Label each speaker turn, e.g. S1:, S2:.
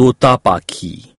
S1: Totapaqui